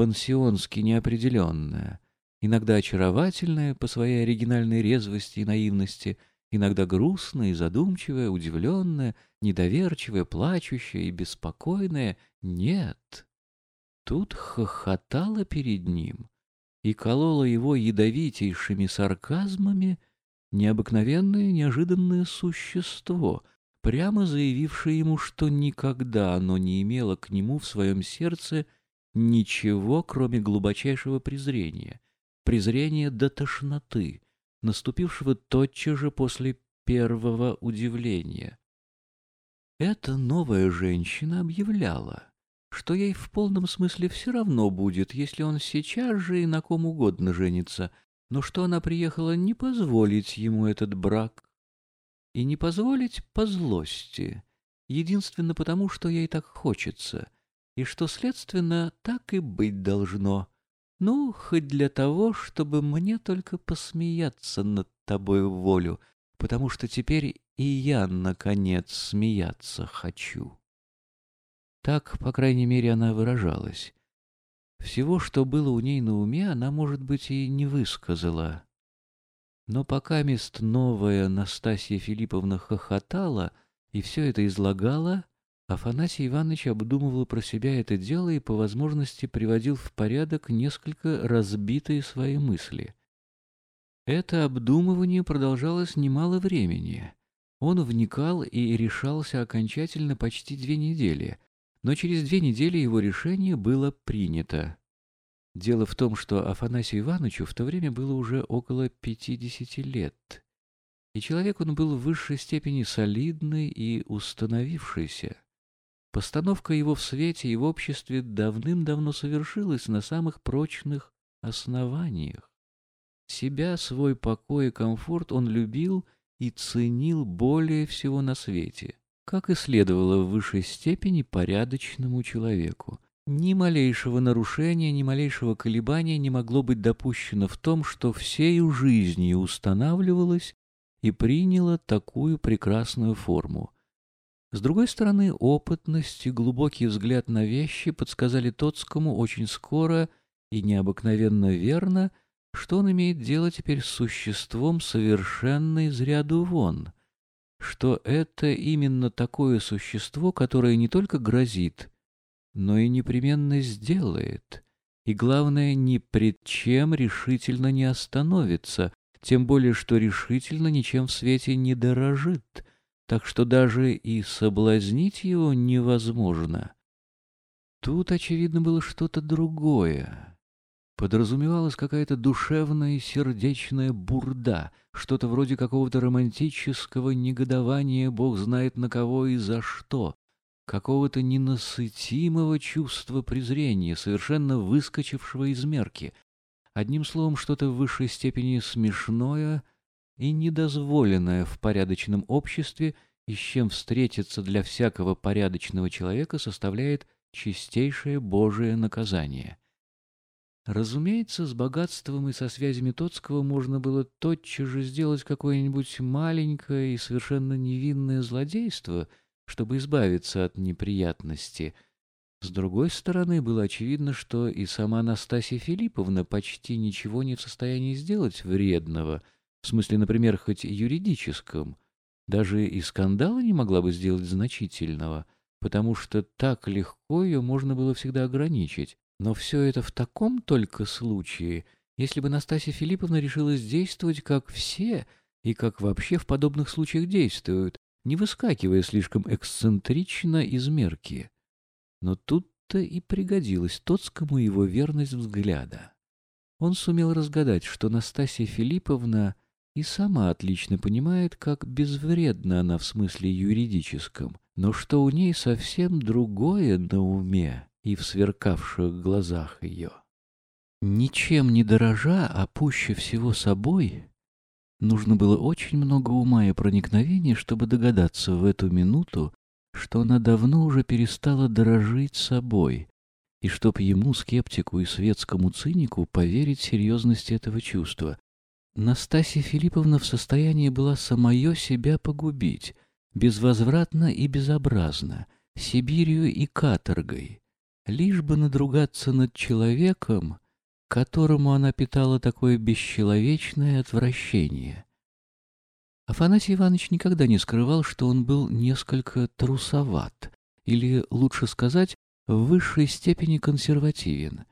пансионски неопределенная, иногда очаровательная по своей оригинальной резвости и наивности, иногда грустная и задумчивая, удивленная, недоверчивая, плачущая и беспокойная. Нет, тут хохотала перед ним и колола его ядовитейшими сарказмами необыкновенное неожиданное существо, прямо заявившее ему, что никогда оно не имело к нему в своем сердце ничего, кроме глубочайшего презрения, презрения до тошноты, наступившего тотчас же после первого удивления. Эта новая женщина объявляла, что ей в полном смысле все равно будет, если он сейчас же и на ком угодно женится, но что она приехала не позволить ему этот брак. И не позволить по злости, единственно потому, что ей так хочется, и что, следственно, так и быть должно. Ну, хоть для того, чтобы мне только посмеяться над тобой волю, потому что теперь и я, наконец, смеяться хочу. Так, по крайней мере, она выражалась. Всего, что было у ней на уме, она, может быть, и не высказала. Но пока мест новая Настасья Филипповна хохотала и все это излагала, Афанасий Иванович обдумывал про себя это дело и по возможности приводил в порядок несколько разбитые свои мысли. Это обдумывание продолжалось немало времени. Он вникал и решался окончательно почти две недели — но через две недели его решение было принято. Дело в том, что Афанасию Ивановичу в то время было уже около пятидесяти лет, и человек он был в высшей степени солидный и установившийся. Постановка его в свете и в обществе давным-давно совершилась на самых прочных основаниях. Себя, свой покой и комфорт он любил и ценил более всего на свете как и следовало в высшей степени порядочному человеку. Ни малейшего нарушения, ни малейшего колебания не могло быть допущено в том, что всею жизнью устанавливалось и приняло такую прекрасную форму. С другой стороны, опытность и глубокий взгляд на вещи подсказали Тоцкому очень скоро и необыкновенно верно, что он имеет дело теперь с существом совершенно из ряду вон — что это именно такое существо, которое не только грозит, но и непременно сделает, и, главное, ни пред чем решительно не остановится, тем более, что решительно ничем в свете не дорожит, так что даже и соблазнить его невозможно. Тут, очевидно, было что-то другое подразумевалась какая-то душевная сердечная бурда, что-то вроде какого-то романтического негодования, бог знает на кого и за что, какого-то ненасытимого чувства презрения, совершенно выскочившего из мерки. Одним словом, что-то в высшей степени смешное и недозволенное в порядочном обществе, и с чем встретиться для всякого порядочного человека составляет чистейшее Божие наказание. Разумеется, с богатством и со связями Тоцкого можно было тотчас же сделать какое-нибудь маленькое и совершенно невинное злодейство, чтобы избавиться от неприятности. С другой стороны, было очевидно, что и сама Анастасия Филипповна почти ничего не в состоянии сделать вредного, в смысле, например, хоть юридическом. Даже и скандала не могла бы сделать значительного, потому что так легко ее можно было всегда ограничить. Но все это в таком только случае, если бы Настасья Филипповна решилась действовать, как все, и как вообще в подобных случаях действуют, не выскакивая слишком эксцентрично из мерки. Но тут-то и пригодилась Тоцкому его верность взгляда. Он сумел разгадать, что Настасья Филипповна и сама отлично понимает, как безвредна она в смысле юридическом, но что у ней совсем другое на уме и в сверкавших глазах ее. Ничем не дорожа, а пуще всего собой, нужно было очень много ума и проникновения, чтобы догадаться в эту минуту, что она давно уже перестала дорожить собой, и чтоб ему, скептику и светскому цинику, поверить серьезности этого чувства. Настасья Филипповна в состоянии была самое себя погубить, безвозвратно и безобразно, Сибирью и каторгой, лишь бы надругаться над человеком, которому она питала такое бесчеловечное отвращение. Афанасий Иванович никогда не скрывал, что он был несколько трусоват, или, лучше сказать, в высшей степени консервативен,